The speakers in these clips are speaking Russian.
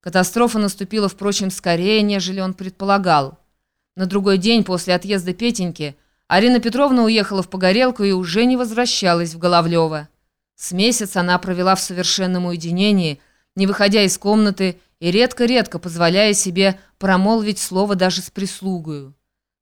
Катастрофа наступила, впрочем, скорее, нежели он предполагал. На другой день после отъезда Петеньки Арина Петровна уехала в Погорелку и уже не возвращалась в Головлево. С месяц она провела в совершенном уединении, не выходя из комнаты и редко-редко позволяя себе промолвить слово даже с прислугою.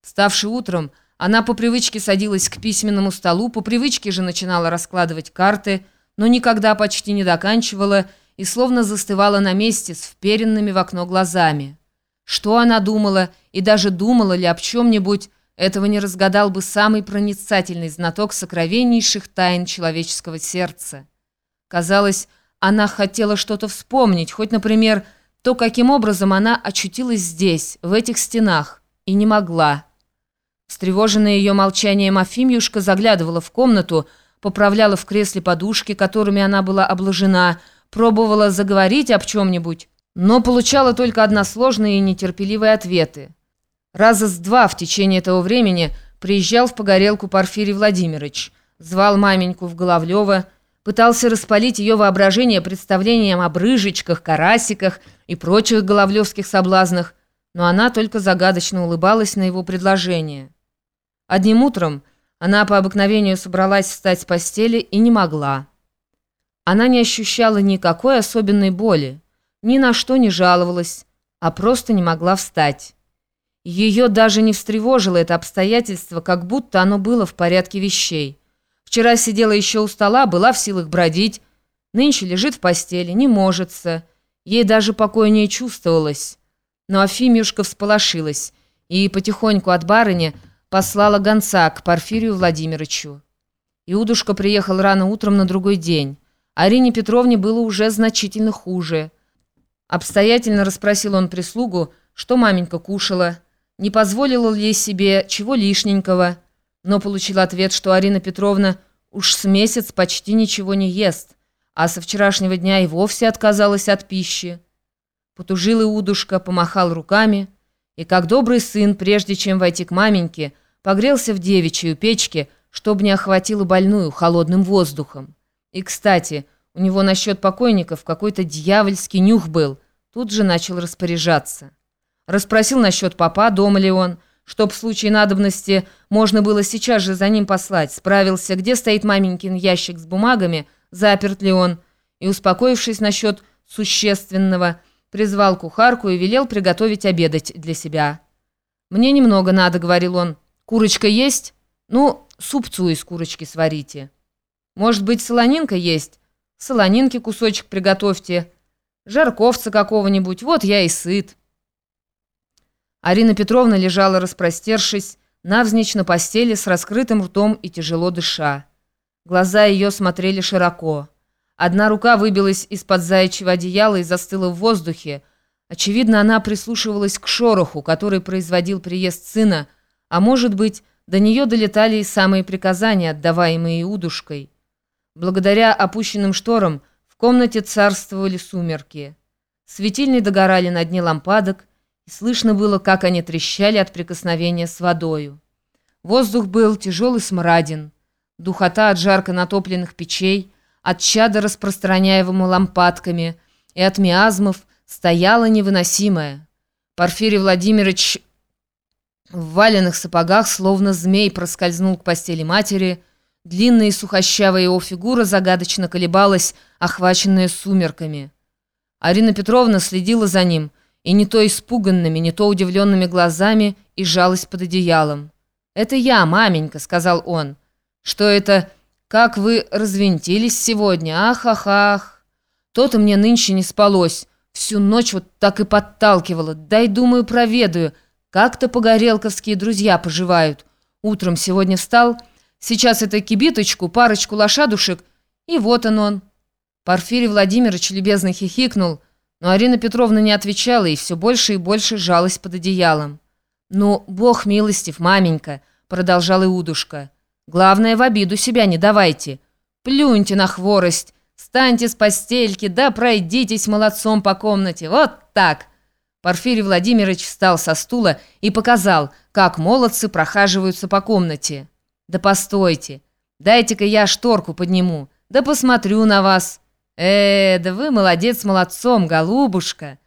Ставши утром, она по привычке садилась к письменному столу, по привычке же начинала раскладывать карты, но никогда почти не доканчивала и словно застывала на месте с вперенными в окно глазами. Что она думала, и даже думала ли об чем-нибудь, этого не разгадал бы самый проницательный знаток сокровеннейших тайн человеческого сердца. Казалось, она хотела что-то вспомнить, хоть, например, то, каким образом она очутилась здесь, в этих стенах, и не могла. Встревоженная ее молчанием Афимьюшка заглядывала в комнату, поправляла в кресле подушки, которыми она была обложена, пробовала заговорить об чем-нибудь, но получала только односложные и нетерпеливые ответы. Раза с два в течение этого времени приезжал в Погорелку Порфирий Владимирович, звал маменьку в Головлево, пытался распалить ее воображение представлением о брыжечках, карасиках и прочих головлевских соблазнах, но она только загадочно улыбалась на его предложение. Одним утром она по обыкновению собралась встать с постели и не могла. Она не ощущала никакой особенной боли, ни на что не жаловалась, а просто не могла встать. Ее даже не встревожило это обстоятельство, как будто оно было в порядке вещей. Вчера сидела еще у стола, была в силах бродить, нынче лежит в постели, не можется. Ей даже покойнее чувствовалось. Но Афимюшка всполошилась и потихоньку от барыни послала гонца к Порфирию Владимировичу. Иудушка приехал рано утром на другой день. Арине Петровне было уже значительно хуже. Обстоятельно расспросил он прислугу, что маменька кушала, не позволила ли себе чего лишненького, но получил ответ, что Арина Петровна уж с месяц почти ничего не ест, а со вчерашнего дня и вовсе отказалась от пищи. Потужил Иудушка, помахал руками, и как добрый сын, прежде чем войти к маменьке, погрелся в девичью печке, чтобы не охватило больную холодным воздухом. И, кстати, у него насчет покойников какой-то дьявольский нюх был. Тут же начал распоряжаться. Расспросил насчет папа, дома ли он, чтоб в случае надобности можно было сейчас же за ним послать. Справился, где стоит маменькин ящик с бумагами, заперт ли он. И, успокоившись насчет существенного, призвал кухарку и велел приготовить обедать для себя. «Мне немного надо», — говорил он. «Курочка есть? Ну, супцу из курочки сварите». Может быть, солонинка есть? Солонинки кусочек приготовьте. Жарковца какого-нибудь, вот я и сыт. Арина Петровна лежала, распростершись, навзничь на постели с раскрытым ртом и тяжело дыша. Глаза ее смотрели широко. Одна рука выбилась из-под заячьего одеяла и застыла в воздухе. Очевидно, она прислушивалась к шороху, который производил приезд сына, а может быть, до нее долетали и самые приказания, отдаваемые Удушкой. Благодаря опущенным шторам в комнате царствовали сумерки. Светильни догорали на дне лампадок, и слышно было, как они трещали от прикосновения с водою. Воздух был тяжелый смраден, духота от жарко натопленных печей, от чада, распространяемого лампадками, и от миазмов стояла невыносимая. Порфирий Владимирович в валенных сапогах, словно змей, проскользнул к постели матери, Длинная и сухощавая его фигура загадочно колебалась, охваченная сумерками. Арина Петровна следила за ним, и не то испуганными, не то удивленными глазами, и жалась под одеялом. «Это я, маменька», — сказал он. «Что это? Как вы развинтились сегодня? Ах-ах-ах! То-то мне нынче не спалось. Всю ночь вот так и подталкивало. Дай, думаю, проведаю. Как-то погорелковские друзья поживают. Утром сегодня встал...» Сейчас это кибиточку, парочку лошадушек, и вот он он». Порфирий Владимирович любезно хихикнул, но Арина Петровна не отвечала и все больше и больше жалась под одеялом. «Ну, бог милостив, маменька», — продолжала Иудушка. «Главное, в обиду себя не давайте. Плюньте на хворость, встаньте с постельки, да пройдитесь молодцом по комнате. Вот так!» Порфирий Владимирович встал со стула и показал, как молодцы прохаживаются по комнате. «Да постойте! Дайте-ка я шторку подниму, да посмотрю на вас!» «Э, да вы молодец молодцом, голубушка!»